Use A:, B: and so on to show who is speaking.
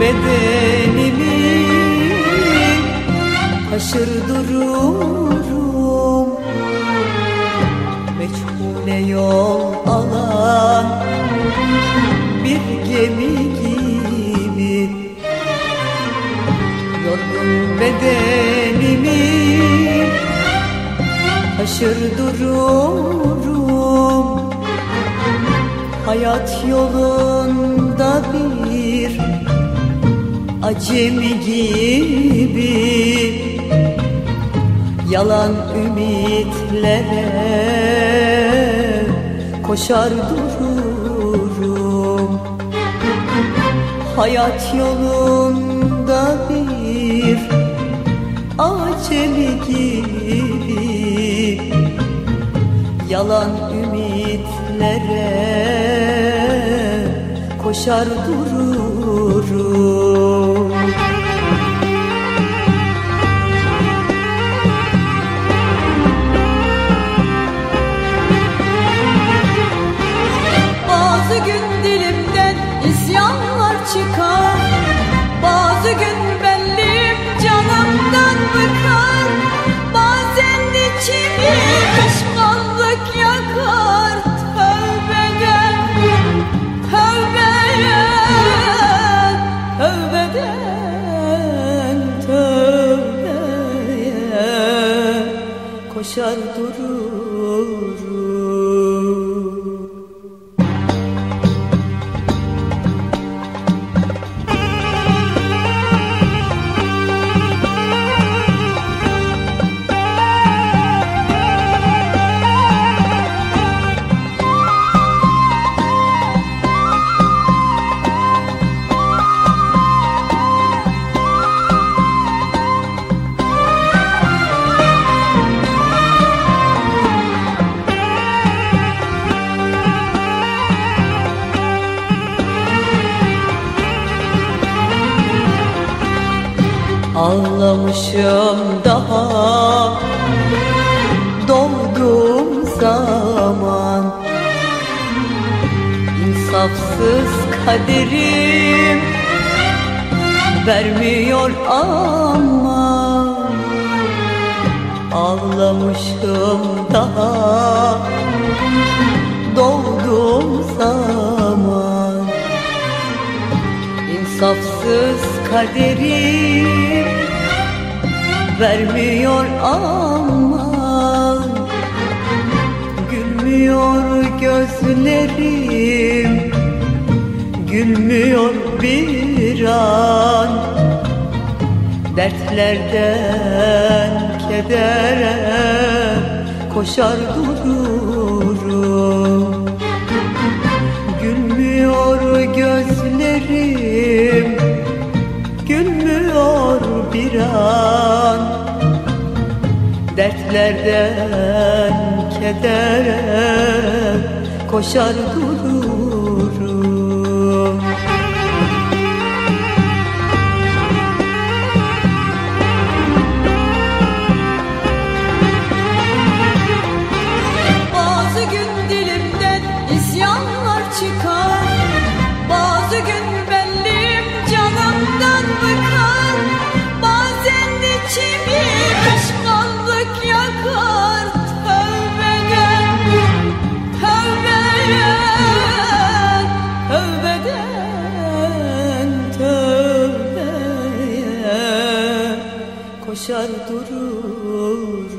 A: bedenimi Haşır dururum. Meçhule yol alan Bir gemi gibi. Yorgun bedenimi Haşır dururum. Hayat yolunda bir acemi gibi? Yalan ümitlere koşar dururum. Hayat yolunda bir acemi gibi? Yalan ümitlere koşar dururum Koşar dururum Ağlamışım daha. Doğduğum zaman. İnsafsız kaderim vermiyor ama Ağlamışım daha. Doğduğum zaman İnsafsız kaderim vermiyor ama Gülmüyor gözlerim Gülmüyor bir an. Dertlerden kedere koşar dururum Dertlerden kedere koşar dururum koşar durur.